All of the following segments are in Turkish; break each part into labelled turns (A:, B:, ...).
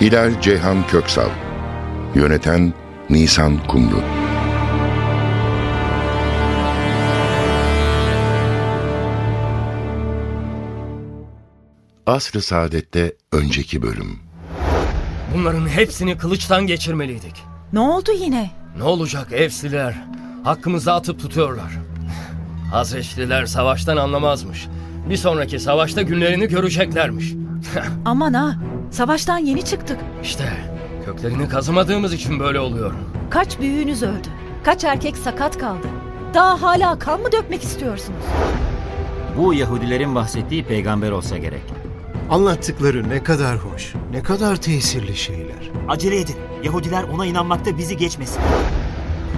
A: Hilal Ceyhan Köksal Yöneten Nisan Kumru Asr-ı Saadet'te önceki bölüm
B: Bunların hepsini kılıçtan geçirmeliydik.
C: Ne oldu yine?
B: Ne olacak Evsliler? Hakkımızı atıp tutuyorlar. Hazreçliler savaştan anlamazmış. Bir sonraki savaşta günlerini göreceklermiş.
C: Aman ha, savaştan yeni çıktık.
B: İşte köklerini kazımadığımız için böyle oluyor.
C: Kaç büyüğünüz öldü. Kaç erkek sakat kaldı. Daha hala kan mı dökmek istiyorsunuz?
D: Bu Yahudilerin bahsettiği peygamber olsa gerek.
E: Anlattıkları ne kadar hoş, ne kadar tesirli şeyler.
F: Acele edin. Yahudiler ona inanmakta bizi geçmesin.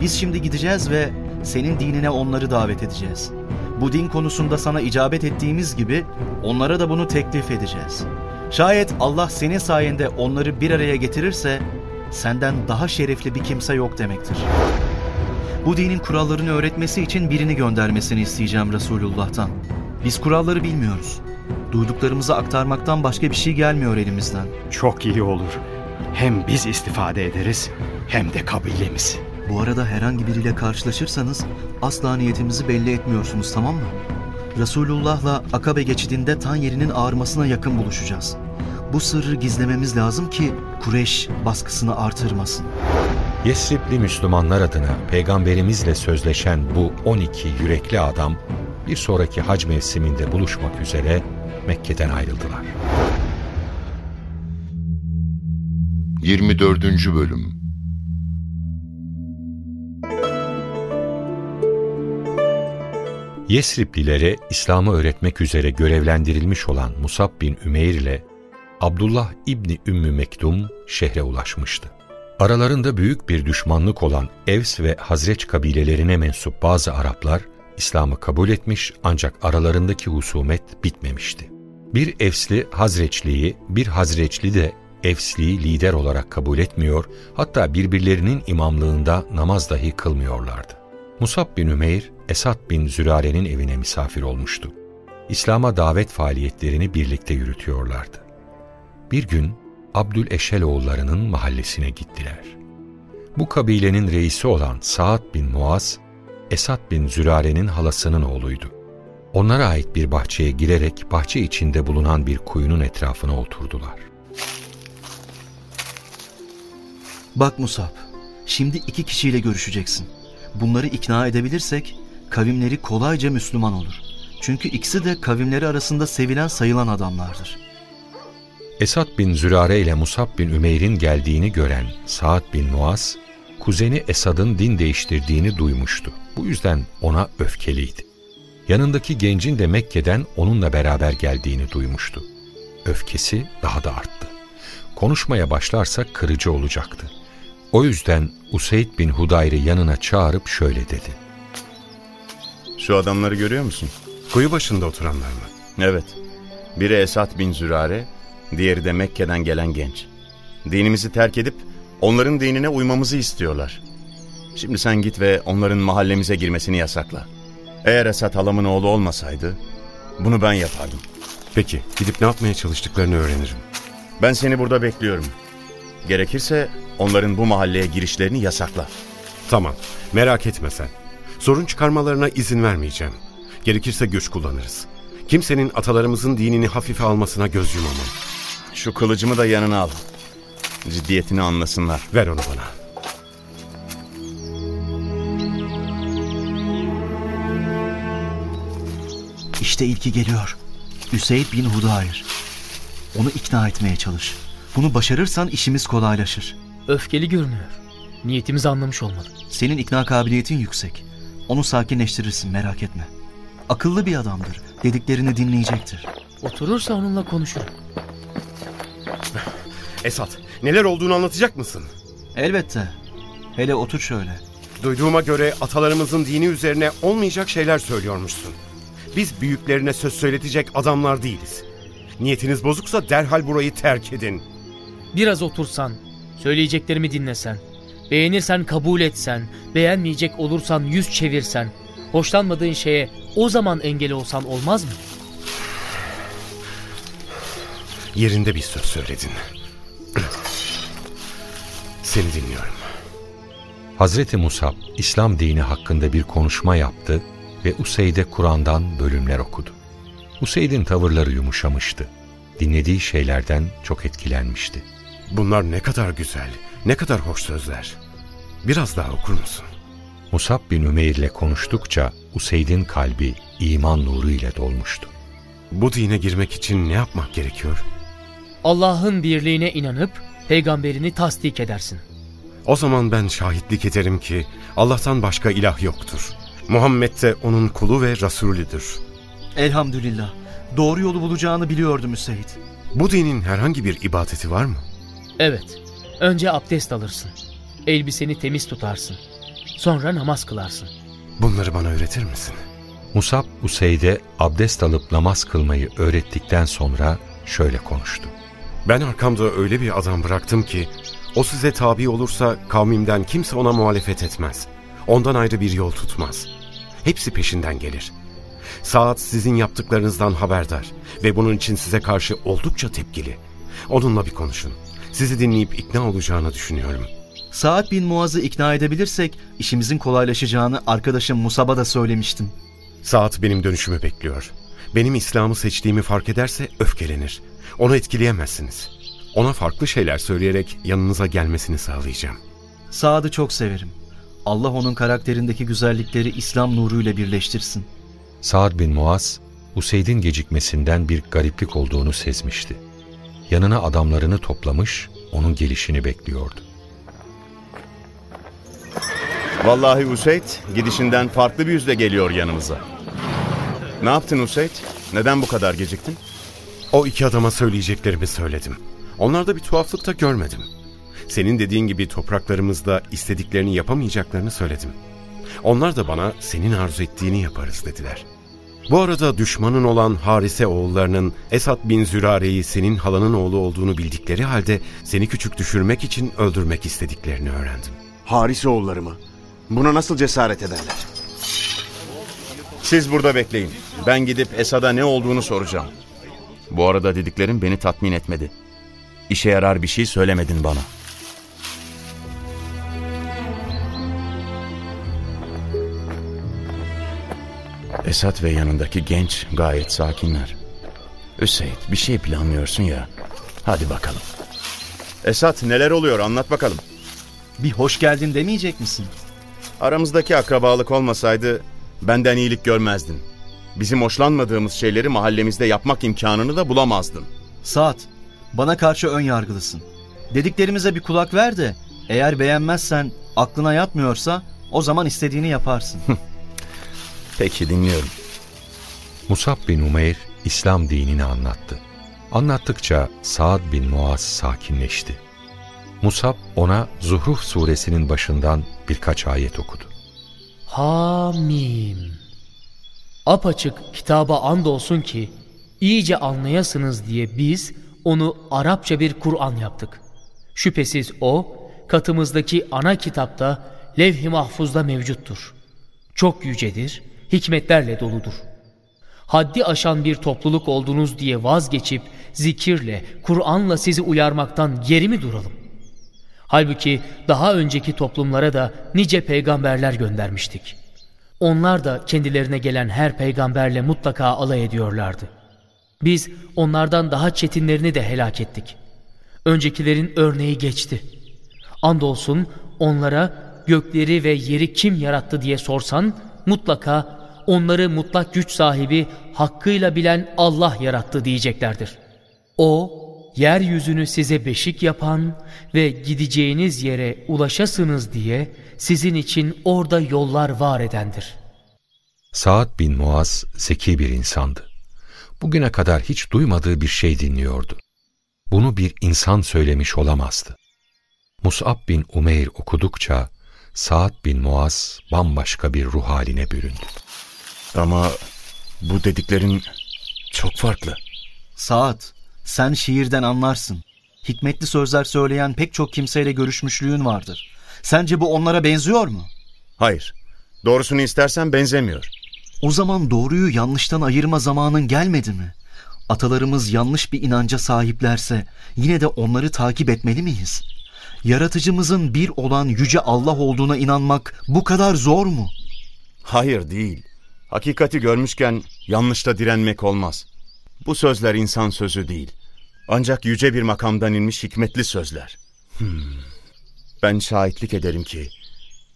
G: Biz şimdi gideceğiz ve senin dinine onları davet edeceğiz. Bu din konusunda sana icabet ettiğimiz gibi onlara da bunu teklif edeceğiz. Şayet Allah senin sayende onları bir araya getirirse senden daha şerefli bir kimse yok demektir. Bu dinin kurallarını öğretmesi için birini göndermesini isteyeceğim Resulullah'tan. Biz kuralları bilmiyoruz. Duyduklarımızı aktarmaktan başka bir şey gelmiyor elimizden.
H: Çok iyi olur. Hem biz istifade ederiz hem de kabilemiz.
G: Bu arada herhangi biriyle karşılaşırsanız asla niyetimizi belli etmiyorsunuz tamam mı? Resulullah'la Akabe geçidinde tan yerinin ağarmasına yakın buluşacağız. Bu sırrı gizlememiz lazım ki Kureş baskısını artırmasın.
I: Yesribli Müslümanlar adına peygamberimizle sözleşen bu 12 yürekli adam bir sonraki hac mevsiminde buluşmak üzere Mekke'den ayrıldılar.
A: 24. Bölüm
I: Yesriplilere İslam'ı öğretmek üzere görevlendirilmiş olan Musab bin Ümeyr ile Abdullah İbni Ümmü Mektum şehre ulaşmıştı. Aralarında büyük bir düşmanlık olan Evs ve Hazreç kabilelerine mensup bazı Araplar İslam'ı kabul etmiş ancak aralarındaki husumet bitmemişti. Bir Evsli Hazreçli'yi, bir Hazreçli de Evsli'yi lider olarak kabul etmiyor, hatta birbirlerinin imamlığında namaz dahi kılmıyorlardı. Musab bin Ümeyr, Esad bin Zürare'nin evine misafir olmuştu. İslam'a davet faaliyetlerini birlikte yürütüyorlardı. Bir gün Abdül Eşeloğullarının mahallesine gittiler. Bu kabilenin reisi olan Saad bin Muaz, Esad bin Zürare'nin halasının oğluydu. Onlara ait bir bahçeye girerek bahçe içinde bulunan bir kuyunun etrafına oturdular.
G: Bak Musab, şimdi iki kişiyle görüşeceksin. Bunları ikna edebilirsek kavimleri kolayca Müslüman olur. Çünkü ikisi de kavimleri arasında sevilen sayılan adamlardır.
I: Esad bin Zürare ile Musab bin Ümeyr'in geldiğini gören Saad bin Muaz, kuzeni Esad'ın din değiştirdiğini duymuştu. Bu yüzden ona öfkeliydi. Yanındaki gencin de Mekke'den onunla beraber geldiğini duymuştu. Öfkesi daha da arttı. Konuşmaya başlarsa kırıcı olacaktı. O yüzden Useyd bin Hudayr'ı yanına çağırıp şöyle dedi.
J: Şu adamları görüyor musun?
H: Kuyu başında oturanlar mı?
J: Evet. Biri Esad bin Zürare, diğeri de Mekke'den gelen genç. Dinimizi terk edip onların dinine uymamızı istiyorlar. Şimdi sen git ve onların mahallemize girmesini yasakla. Eğer Esad halamın oğlu olmasaydı bunu ben yapardım.
H: Peki gidip ne yapmaya çalıştıklarını öğrenirim.
J: Ben seni burada bekliyorum. Gerekirse onların bu mahalleye girişlerini yasakla.
H: Tamam merak etme sen. Sorun çıkarmalarına izin vermeyeceğim. Gerekirse güç kullanırız. Kimsenin atalarımızın dinini hafife almasına göz yumamam.
J: Şu kılıcımı da yanına al. Ciddiyetini anlasınlar.
H: Ver onu bana.
G: İşte ilki geliyor. Üseyd bin Hudayr. Onu ikna etmeye çalış. Bunu başarırsan işimiz kolaylaşır.
K: Öfkeli görünüyor. Niyetimizi anlamış olmalı.
G: Senin ikna kabiliyetin yüksek. Onu sakinleştirirsin merak etme. Akıllı bir adamdır. Dediklerini dinleyecektir.
K: Oturursa onunla konuşurum.
H: Esat, Neler olduğunu anlatacak mısın?
G: Elbette. Hele otur şöyle.
H: Duyduğuma göre atalarımızın dini üzerine olmayacak şeyler söylüyormuşsun. Biz büyüklerine söz söyletecek adamlar değiliz. Niyetiniz bozuksa derhal burayı terk edin.
K: Biraz otursan, söyleyeceklerimi dinlesen, beğenirsen kabul etsen, beğenmeyecek olursan yüz çevirsen, hoşlanmadığın şeye o zaman engel olsan olmaz mı?
H: Yerinde bir söz söyledin. Seni dinliyorum.
I: Hazreti Musab, İslam dini hakkında bir konuşma yaptı ve Useyd'e Kur'an'dan bölümler okudu. Useyd'in tavırları yumuşamıştı. Dinlediği şeylerden çok etkilenmişti.
H: Bunlar ne kadar güzel, ne kadar hoş sözler. Biraz daha okur musun?
I: Musab bin Ümeyr ile konuştukça Useyd'in kalbi iman nuru ile dolmuştu.
H: Bu dine girmek için ne yapmak gerekiyor?
K: Allah'ın birliğine inanıp peygamberini tasdik edersin.
H: O zaman ben şahitlik ederim ki Allah'tan başka ilah yoktur. Muhammed de onun kulu ve Resulüdür.
G: Elhamdülillah. Doğru yolu bulacağını biliyordum Hüseyin.
H: Bu dinin herhangi bir ibadeti var mı?
K: Evet. Önce abdest alırsın. Elbiseni temiz tutarsın. Sonra namaz kılarsın.
H: Bunları bana öğretir misin?
I: Musab Useyd'e abdest alıp namaz kılmayı öğrettikten sonra şöyle konuştu.
H: Ben arkamda öyle bir adam bıraktım ki o size tabi olursa kavmimden kimse ona muhalefet etmez. Ondan ayrı bir yol tutmaz. Hepsi peşinden gelir. Saat sizin yaptıklarınızdan haberdar ve bunun için size karşı oldukça tepkili. Onunla bir konuşun. Sizi dinleyip ikna olacağını düşünüyorum.
G: Saat bin Muaz'ı ikna edebilirsek işimizin kolaylaşacağını arkadaşım Musab'a da söylemiştim.
H: Saat benim dönüşümü bekliyor. Benim İslam'ı seçtiğimi fark ederse öfkelenir. Onu etkileyemezsiniz. Ona farklı şeyler söyleyerek yanınıza gelmesini sağlayacağım.
G: Saad'ı çok severim. Allah onun karakterindeki güzellikleri İslam nuruyla birleştirsin.
I: Sa'd bin Muaz, Useyd'in gecikmesinden bir gariplik olduğunu sezmişti. Yanına adamlarını toplamış, onun gelişini bekliyordu.
J: Vallahi Useyd gidişinden farklı bir yüzle geliyor yanımıza. Ne yaptın Useyd? Neden bu kadar geciktin?
H: O iki adama söyleyeceklerimi söyledim. Onlarda bir tuhaflık da görmedim. Senin dediğin gibi topraklarımızda istediklerini yapamayacaklarını söyledim. Onlar da bana senin arzu ettiğini yaparız dediler. Bu arada düşmanın olan Harise oğullarının Esad bin Zürare'yi senin halanın oğlu olduğunu bildikleri halde seni küçük düşürmek için öldürmek istediklerini öğrendim.
L: Harise oğulları mı? Buna nasıl cesaret ederler?
J: Siz burada bekleyin. Ben gidip Esad'a ne olduğunu soracağım. Bu arada dediklerim beni tatmin etmedi. İşe yarar bir şey söylemedin bana. Esat ve yanındaki genç gayet sakinler. Hüseyin bir şey planlıyorsun ya. Hadi bakalım. Esat neler oluyor anlat bakalım.
G: Bir hoş geldin demeyecek misin?
J: Aramızdaki akrabalık olmasaydı benden iyilik görmezdin. Bizim hoşlanmadığımız şeyleri mahallemizde yapmak imkanını da bulamazdın.
G: Saat, bana karşı ön yargılısın. Dediklerimize bir kulak ver de eğer beğenmezsen aklına yatmıyorsa o zaman istediğini yaparsın.
J: Peki dinliyorum.
I: Musab bin Umeyr İslam dinini anlattı. Anlattıkça Saad bin Muaz sakinleşti. Musab ona Zuhruf suresinin başından birkaç ayet okudu.
K: Hamim. Apaçık kitaba andolsun ki iyice anlayasınız diye biz onu Arapça bir Kur'an yaptık. Şüphesiz o katımızdaki ana kitapta levh-i mahfuzda mevcuttur. Çok yücedir, hikmetlerle doludur. Haddi aşan bir topluluk oldunuz diye vazgeçip zikirle, Kur'an'la sizi uyarmaktan geri mi duralım? Halbuki daha önceki toplumlara da nice peygamberler göndermiştik. Onlar da kendilerine gelen her peygamberle mutlaka alay ediyorlardı. Biz onlardan daha çetinlerini de helak ettik. Öncekilerin örneği geçti. Andolsun onlara gökleri ve yeri kim yarattı diye sorsan mutlaka onları mutlak güç sahibi hakkıyla bilen Allah yarattı diyeceklerdir. O yeryüzünü size beşik yapan ve gideceğiniz yere ulaşasınız diye sizin için orada yollar var edendir.
I: Saad bin Muaz zeki bir insandı. Bugüne kadar hiç duymadığı bir şey dinliyordu. Bunu bir insan söylemiş olamazdı. Mus'ab bin Umeyr okudukça Sa'd bin Muaz bambaşka bir ruh haline büründü.
J: Ama bu dediklerin çok farklı.
G: Saat, sen şiirden anlarsın. Hikmetli sözler söyleyen pek çok kimseyle görüşmüşlüğün vardır. Sence bu onlara benziyor mu?
J: Hayır. Doğrusunu istersen benzemiyor.
G: O zaman doğruyu yanlıştan ayırma zamanın gelmedi mi? Atalarımız yanlış bir inanca sahiplerse yine de onları takip etmeli miyiz? Yaratıcımızın bir olan yüce Allah olduğuna inanmak bu kadar zor mu?
J: Hayır değil. Hakikati görmüşken yanlışta direnmek olmaz. Bu sözler insan sözü değil. Ancak yüce bir makamdan inmiş hikmetli sözler. Hmm. Ben şahitlik ederim ki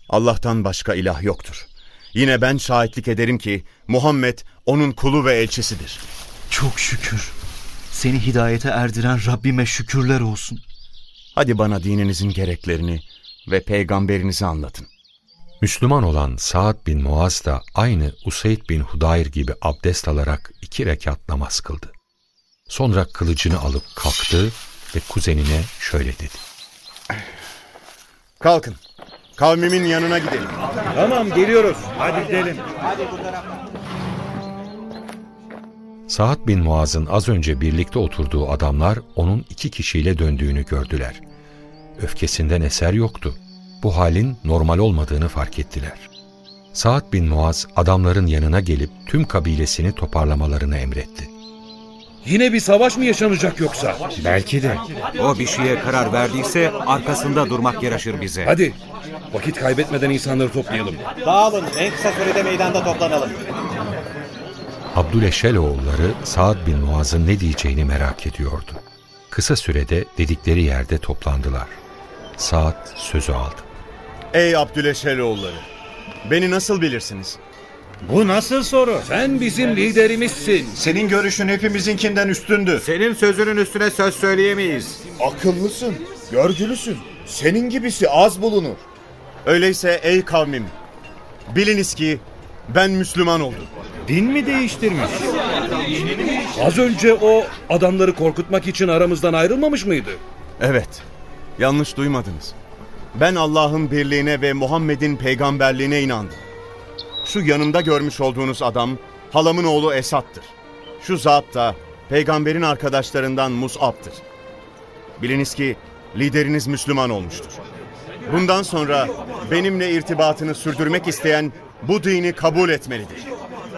J: Allah'tan başka ilah yoktur. Yine ben şahitlik ederim ki Muhammed onun kulu ve elçisidir.
G: Çok şükür. Seni hidayete erdiren Rabbime şükürler olsun.
J: Hadi bana dininizin gereklerini ve peygamberinizi anlatın.
I: Müslüman olan Sa'd bin Muaz da aynı Usayd bin Hudayr gibi abdest alarak iki rekat namaz kıldı. Sonra kılıcını alıp kalktı ve kuzenine şöyle dedi.
J: Kalkın. Kavmimin yanına gidelim.
M: Tamam geliyoruz. Hadi gidelim.
I: Sa'd bin Muaz'ın az önce birlikte oturduğu adamlar onun iki kişiyle döndüğünü gördüler. Öfkesinden eser yoktu. Bu halin normal olmadığını fark ettiler. Sa'd bin Muaz adamların yanına gelip tüm kabilesini toparlamalarını emretti.
M: Yine bir savaş mı yaşanacak yoksa?
N: Belki de. O bir şeye karar verdiyse arkasında durmak yaraşır bize.
M: Hadi vakit kaybetmeden insanları toplayalım.
F: Dağılın en kısa sürede meydanda toplanalım.
I: Abdüleşeloğulları Sa'd bin Muaz'ın ne diyeceğini merak ediyordu. Kısa sürede dedikleri yerde toplandılar. Sa'd sözü aldı.
J: Ey Abdüleşeloğulları! Beni nasıl bilirsiniz?
M: Bu nasıl soru? Sen bizim liderimizsin.
O: Senin görüşün hepimizinkinden üstündü.
N: Senin sözünün üstüne söz söyleyemeyiz.
O: Akıllısın, görgülüsün. Senin gibisi az bulunur.
J: Öyleyse ey kavmim, biliniz ki ben Müslüman oldum.
M: Din mi değiştirmiş? Az önce o adamları korkutmak için aramızdan ayrılmamış mıydı?
J: Evet, yanlış duymadınız. Ben Allah'ın birliğine ve Muhammed'in peygamberliğine inandım. Şu yanımda görmüş olduğunuz adam halamın oğlu Esat'tır. Şu zat da peygamberin arkadaşlarından Mus'ab'tır. Biliniz ki lideriniz Müslüman olmuştur. Bundan sonra benimle irtibatını sürdürmek isteyen bu dini kabul etmelidir.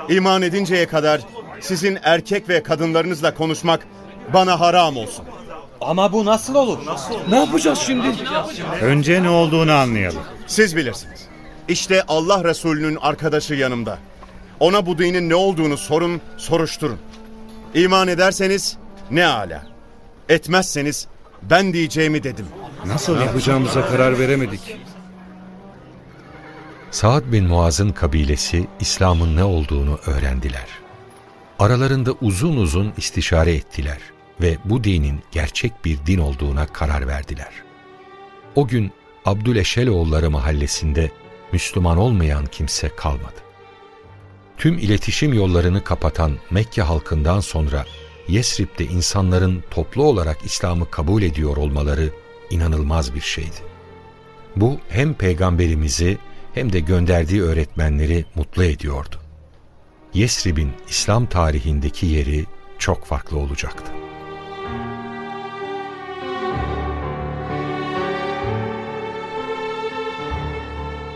J: İman edinceye kadar sizin erkek ve kadınlarınızla konuşmak bana haram olsun.
F: Ama bu nasıl olur?
M: Ne yapacağız şimdi?
N: Önce ne olduğunu anlayalım.
J: Siz bilirsiniz. İşte Allah Resulü'nün arkadaşı yanımda. Ona bu dinin ne olduğunu sorun, soruşturun. İman ederseniz ne ala. Etmezseniz ben diyeceğimi dedim.
M: Nasıl yapacağımıza karar veremedik.
I: Sa'd bin Muaz'ın kabilesi İslam'ın ne olduğunu öğrendiler. Aralarında uzun uzun istişare ettiler ve bu dinin gerçek bir din olduğuna karar verdiler. O gün Abdüleşeloğulları mahallesinde Müslüman olmayan kimse kalmadı. Tüm iletişim yollarını kapatan Mekke halkından sonra Yesrib'de insanların toplu olarak İslam'ı kabul ediyor olmaları inanılmaz bir şeydi. Bu hem peygamberimizi hem de gönderdiği öğretmenleri mutlu ediyordu. Yesrib'in İslam tarihindeki yeri çok farklı olacaktı.